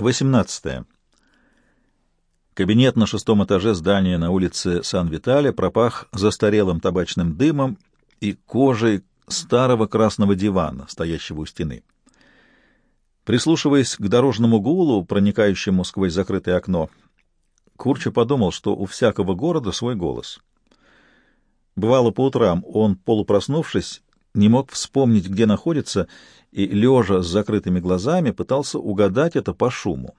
18. Кабинет на шестом этаже здания на улице Сан-Витале пропах застарелым табачным дымом и кожей старого красного дивана, стоящего у стены. Прислушиваясь к дорожному гулу, проникающему сквозь закрытое окно, Курча подумал, что у всякого города свой голос. Бывало, по утрам он, полупроснувшись, не мог вспомнить, где находится, и, лежа с закрытыми глазами, пытался угадать это по шуму.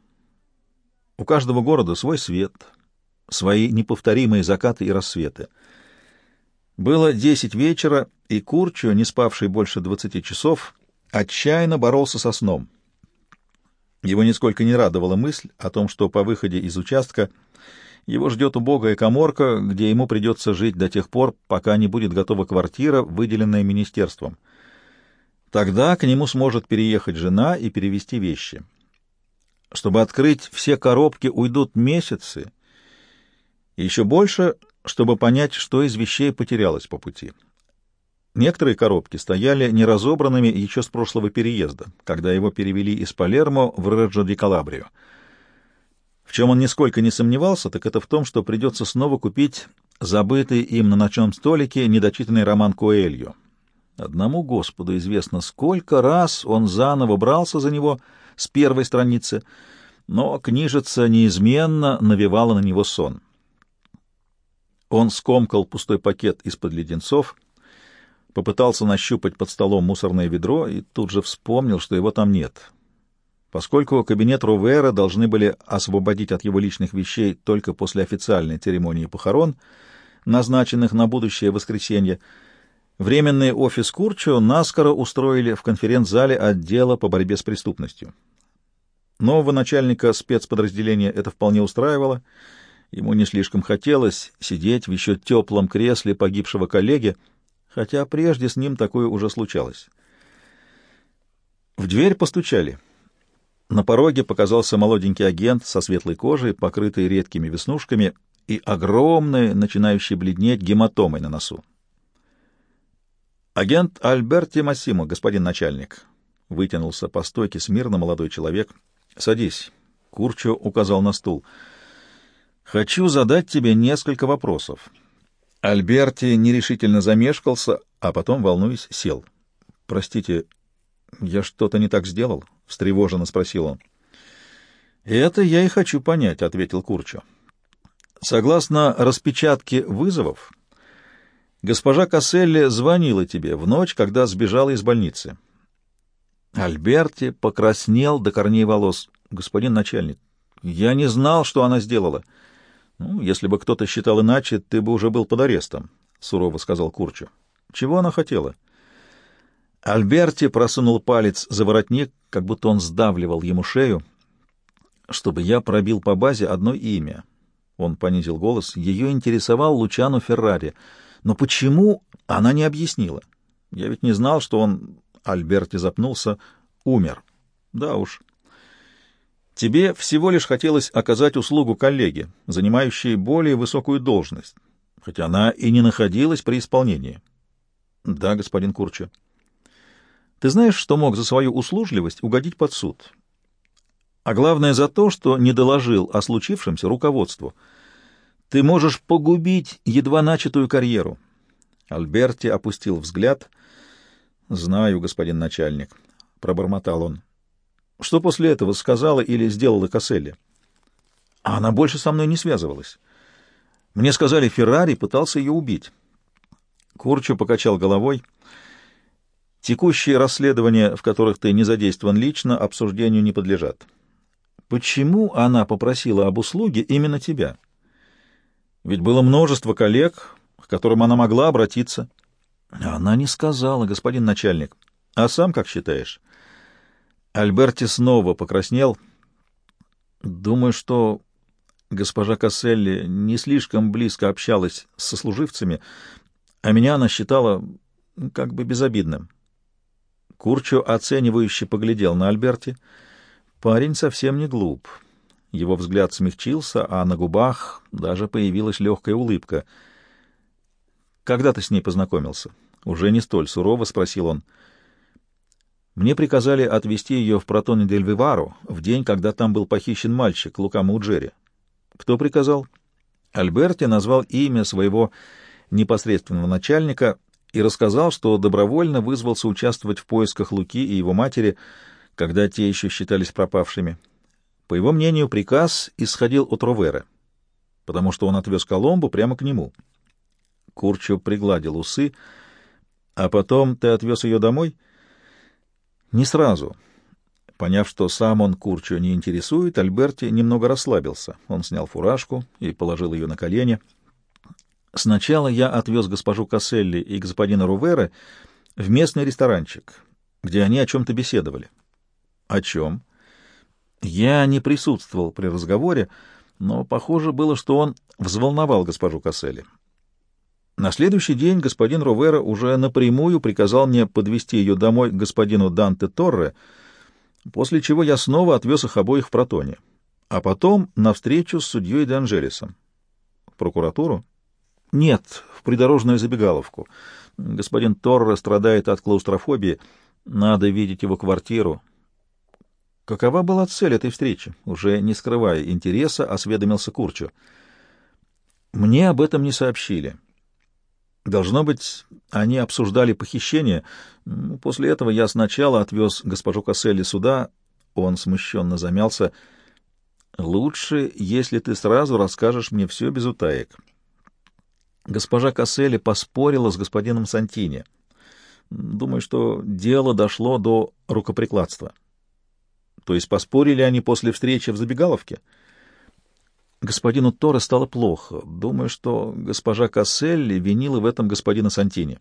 У каждого города свой свет, свои неповторимые закаты и рассветы. Было десять вечера, и Курчо, не спавший больше двадцати часов, отчаянно боролся со сном. Его нисколько не радовала мысль о том, что по выходе из участка его ждет убогая коморка, где ему придется жить до тех пор, пока не будет готова квартира, выделенная министерством. Тогда к нему сможет переехать жена и перевести вещи. Чтобы открыть все коробки, уйдут месяцы, и еще больше, чтобы понять, что из вещей потерялось по пути. Некоторые коробки стояли неразобранными еще с прошлого переезда, когда его перевели из Палермо в Реджо-ди-Калабрио. В чем он нисколько не сомневался, так это в том, что придется снова купить забытый им на ночном столике недочитанный роман Коэльо. Одному Господу известно, сколько раз он заново брался за него с первой страницы, но книжица неизменно навевала на него сон. Он скомкал пустой пакет из-под леденцов, попытался нащупать под столом мусорное ведро и тут же вспомнил, что его там нет. Поскольку кабинет Рувера должны были освободить от его личных вещей только после официальной церемонии похорон, назначенных на будущее воскресенье, временный офис Курчо наскоро устроили в конференц-зале отдела по борьбе с преступностью. Нового начальника спецподразделения это вполне устраивало, ему не слишком хотелось сидеть в еще теплом кресле погибшего коллеги, хотя прежде с ним такое уже случалось. В дверь постучали — на пороге показался молоденький агент со светлой кожей, покрытой редкими веснушками и огромной, начинающей бледнеть, гематомой на носу. «Агент Альберти Массимо, господин начальник», — вытянулся по стойке смирно молодой человек. «Садись», — Курчо указал на стул. «Хочу задать тебе несколько вопросов». Альберти нерешительно замешкался, а потом, волнуясь, сел. «Простите, я что-то не так сделал?» — встревоженно спросил он. «Это я и хочу понять», — ответил Курчо. «Согласно распечатке вызовов, госпожа Касселли звонила тебе в ночь, когда сбежала из больницы». Альберти покраснел до корней волос. «Господин начальник, я не знал, что она сделала». «Ну, если бы кто-то считал иначе, ты бы уже был под арестом», — сурово сказал Курчо. «Чего она хотела?» Альберти просунул палец за воротник, как будто он сдавливал ему шею, чтобы я пробил по базе одно имя. Он понизил голос. Ее интересовал Лучано Феррари. Но почему, она не объяснила. Я ведь не знал, что он, Альберти запнулся, умер. Да уж. Тебе всего лишь хотелось оказать услугу коллеге, занимающей более высокую должность, хотя она и не находилась при исполнении. Да, господин Курча. Ты знаешь, что мог за свою услужливость угодить под суд? А главное за то, что не доложил о случившемся руководству. Ты можешь погубить едва начатую карьеру. Альберти опустил взгляд. «Знаю, господин начальник», — пробормотал он. «Что после этого сказала или сделала Касселли?» А она больше со мной не связывалась. Мне сказали, Феррари пытался ее убить. Курчу покачал головой — Текущие расследования, в которых ты не задействован лично, обсуждению не подлежат. Почему она попросила об услуге именно тебя? Ведь было множество коллег, к которым она могла обратиться. Она не сказала, господин начальник. А сам как считаешь? Альберти снова покраснел. Думаю, что госпожа Касселли не слишком близко общалась с сослуживцами, а меня она считала как бы безобидным. Курчо оценивающе поглядел на Альберти. Парень совсем не глуп. Его взгляд смягчился, а на губах даже появилась легкая улыбка. «Когда ты с ней познакомился?» Уже не столь сурово спросил он. Мне приказали отвезти ее в Протоне дель Вивару в день, когда там был похищен мальчик Лука Мауджери. Кто приказал? Альберти назвал имя своего непосредственного начальника и рассказал, что добровольно вызвался участвовать в поисках Луки и его матери, когда те еще считались пропавшими. По его мнению, приказ исходил от Ровера, потому что он отвез Коломбу прямо к нему. Курчо пригладил усы, а потом ты отвез ее домой? Не сразу. Поняв, что сам он Курчо не интересует, Альберти немного расслабился. Он снял фуражку и положил ее на колени — Сначала я отвез госпожу Касселли и господина Рувера в местный ресторанчик, где они о чем-то беседовали. О чем? Я не присутствовал при разговоре, но похоже было, что он взволновал госпожу Касселли. На следующий день господин Ровера уже напрямую приказал мне подвести ее домой к господину Данте Торре, после чего я снова отвез их обоих в Протоне, а потом на встречу с судьей Де Анжелесом. В прокуратуру? Нет, в придорожную забегаловку. Господин Торре страдает от клаустрофобии. Надо видеть его квартиру. Какова была цель этой встречи? Уже не скрывая интереса, осведомился Курчу. Мне об этом не сообщили. Должно быть, они обсуждали похищение. После этого я сначала отвез госпожу Касселли сюда. Он смущенно замялся. Лучше, если ты сразу расскажешь мне все без утаек. Госпожа Касселли поспорила с господином Сантини. Думаю, что дело дошло до рукоприкладства. То есть поспорили они после встречи в забегаловке? Господину Торе стало плохо. Думаю, что госпожа Касселли винила в этом господина Сантини.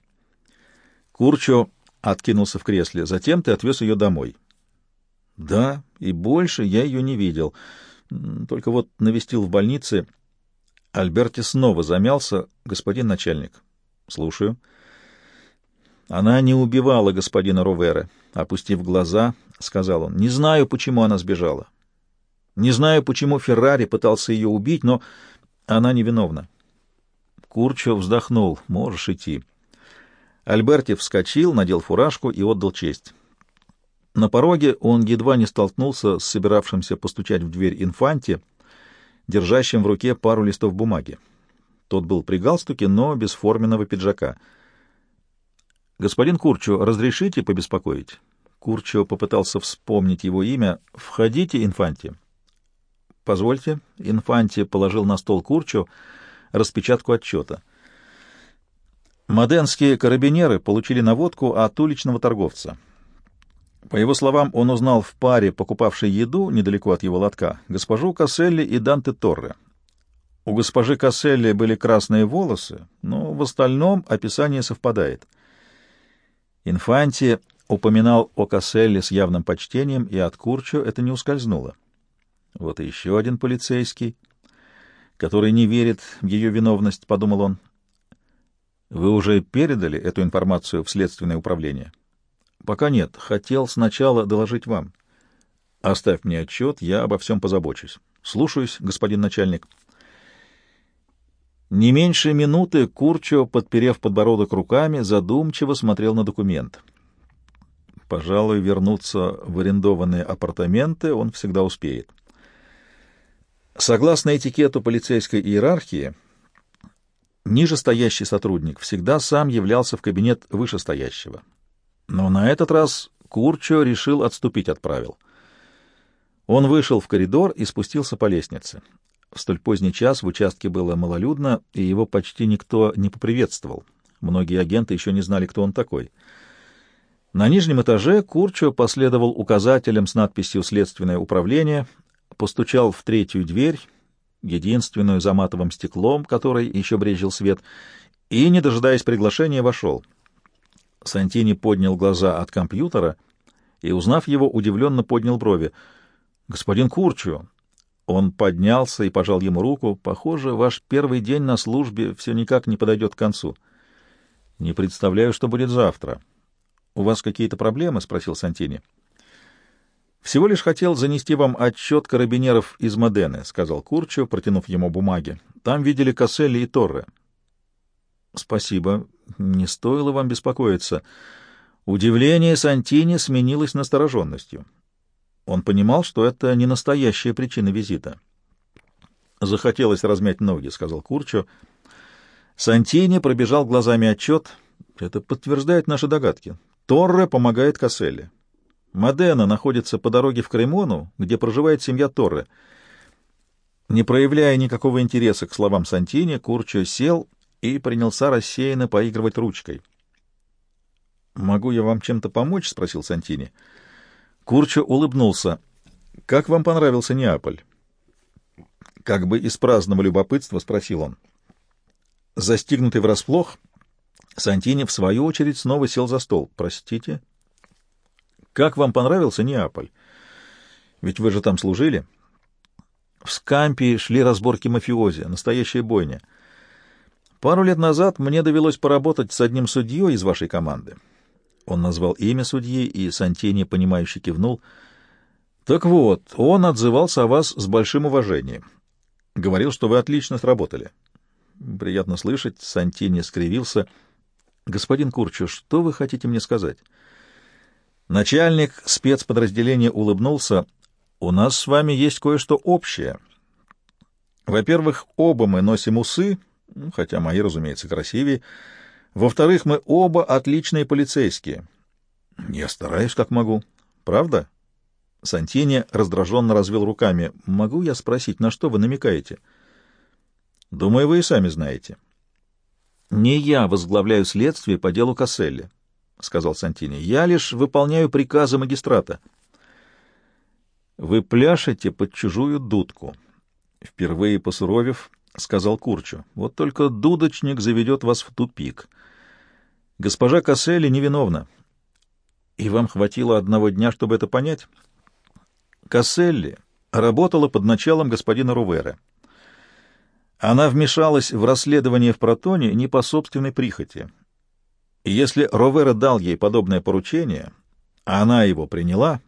Курчо откинулся в кресле. Затем ты отвез ее домой. Да, и больше я ее не видел. Только вот навестил в больнице Альберти снова замялся. «Господин начальник». «Слушаю». «Она не убивала господина Ровера», — опустив глаза, сказал он. «Не знаю, почему она сбежала. Не знаю, почему Феррари пытался ее убить, но она невиновна». Курчо вздохнул. «Можешь идти». Альберти вскочил, надел фуражку и отдал честь. На пороге он едва не столкнулся с собиравшимся постучать в дверь инфанте, — держащим в руке пару листов бумаги. Тот был при галстуке, но без форменного пиджака. «Господин Курчо, разрешите побеспокоить?» Курчо попытался вспомнить его имя. «Входите, инфанти». «Позвольте». Инфанти положил на стол Курчо распечатку отчета. Моденские карабинеры получили наводку от уличного торговца. По его словам, он узнал в паре, покупавшей еду недалеко от его лотка, госпожу Касселли и Данте Торре. У госпожи Касселли были красные волосы, но в остальном описание совпадает. Инфанти упоминал о Касселли с явным почтением, и от Курчо это не ускользнуло. Вот и еще один полицейский, который не верит в ее виновность, — подумал он. — Вы уже передали эту информацию в следственное управление? — Пока нет. Хотел сначала доложить вам. Оставь мне отчет, я обо всем позабочусь. Слушаюсь, господин начальник. Не меньше минуты Курчо, подперев подбородок руками, задумчиво смотрел на документ. Пожалуй, вернуться в арендованные апартаменты он всегда успеет. Согласно этикету полицейской иерархии, нижестоящий сотрудник всегда сам являлся в кабинет вышестоящего. Но на этот раз Курчо решил отступить от правил. Он вышел в коридор и спустился по лестнице. В столь поздний час в участке было малолюдно, и его почти никто не поприветствовал. Многие агенты еще не знали, кто он такой. На нижнем этаже Курчо последовал указателям с надписью «Следственное управление», постучал в третью дверь, единственную за матовым стеклом, которой еще брежил свет, и, не дожидаясь приглашения, вошел — Сантини поднял глаза от компьютера и, узнав его, удивленно поднял брови. «Господин Курчу!» Он поднялся и пожал ему руку. «Похоже, ваш первый день на службе все никак не подойдет к концу. Не представляю, что будет завтра. У вас какие-то проблемы?» — спросил Сантини. «Всего лишь хотел занести вам отчет карабинеров из Модены», — сказал Курчу, протянув ему бумаги. «Там видели Касселли и Торре». «Спасибо. Не стоило вам беспокоиться. Удивление Сантини сменилось настороженностью. Он понимал, что это не настоящая причина визита. «Захотелось размять ноги», — сказал Курчо. Сантини пробежал глазами отчет. «Это подтверждает наши догадки. Торре помогает Касселли. Модена находится по дороге в Кремону, где проживает семья Торре. Не проявляя никакого интереса к словам Сантини, Курчо сел и принялся рассеянно поигрывать ручкой. «Могу я вам чем-то помочь?» — спросил Сантини. Курчо улыбнулся. «Как вам понравился Неаполь?» Как бы из праздного любопытства спросил он. Застигнутый врасплох, Сантини, в свою очередь, снова сел за стол. «Простите?» «Как вам понравился Неаполь? Ведь вы же там служили?» В Скампии шли разборки мафиози, настоящая бойня. Пару лет назад мне довелось поработать с одним судьей из вашей команды. Он назвал имя судьи, и Сантини, понимающе кивнул. Так вот, он отзывался о вас с большим уважением. Говорил, что вы отлично сработали. Приятно слышать. Сантини скривился. Господин Курчу, что вы хотите мне сказать? Начальник спецподразделения улыбнулся. У нас с вами есть кое-что общее. Во-первых, оба мы носим усы, хотя мои, разумеется, красивее. Во-вторых, мы оба отличные полицейские. Я стараюсь, как могу. Правда? Сантини раздраженно развел руками. Могу я спросить, на что вы намекаете? Думаю, вы и сами знаете. Не я возглавляю следствие по делу Касселли, сказал Сантини. Я лишь выполняю приказы магистрата. Вы пляшете под чужую дудку. Впервые посуровев, сказал Курчу. Вот только дудочник заведет вас в тупик. Госпожа Касселли невиновна. И вам хватило одного дня, чтобы это понять? Касселли работала под началом господина Рувера. Она вмешалась в расследование в Протоне не по собственной прихоти. И если Ровера дал ей подобное поручение, а она его приняла,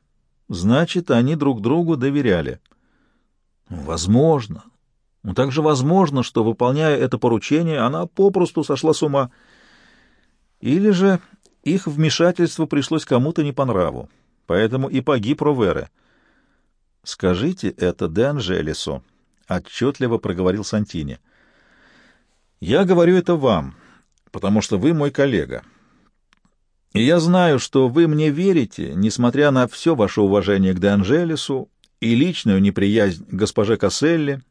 значит, они друг другу доверяли. Возможно. Но также возможно, что, выполняя это поручение, она попросту сошла с ума. Или же их вмешательство пришлось кому-то не по нраву, поэтому и погиб Ровера. «Скажите это Де Анжелесу», — отчетливо проговорил Сантини. «Я говорю это вам, потому что вы мой коллега. И я знаю, что вы мне верите, несмотря на все ваше уважение к Де и личную неприязнь к госпоже Касселли».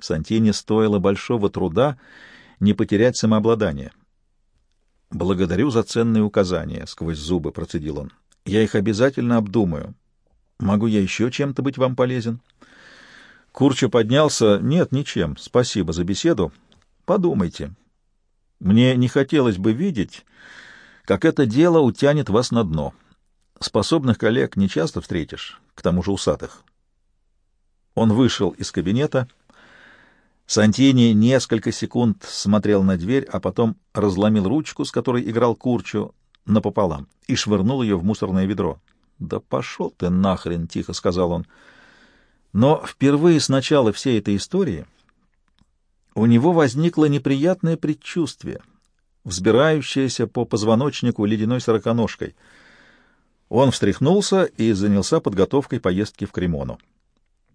Сантини стоило большого труда не потерять самообладание. «Благодарю за ценные указания», — сквозь зубы процедил он. «Я их обязательно обдумаю. Могу я еще чем-то быть вам полезен?» Курча поднялся. «Нет, ничем. Спасибо за беседу. Подумайте. Мне не хотелось бы видеть, как это дело утянет вас на дно. Способных коллег не часто встретишь, к тому же усатых». Он вышел из кабинета. Сантини несколько секунд смотрел на дверь, а потом разломил ручку, с которой играл Курчу, напополам и швырнул ее в мусорное ведро. «Да пошел ты нахрен!» — тихо сказал он. Но впервые с начала всей этой истории у него возникло неприятное предчувствие, взбирающееся по позвоночнику ледяной сороконожкой. Он встряхнулся и занялся подготовкой поездки в Кремону.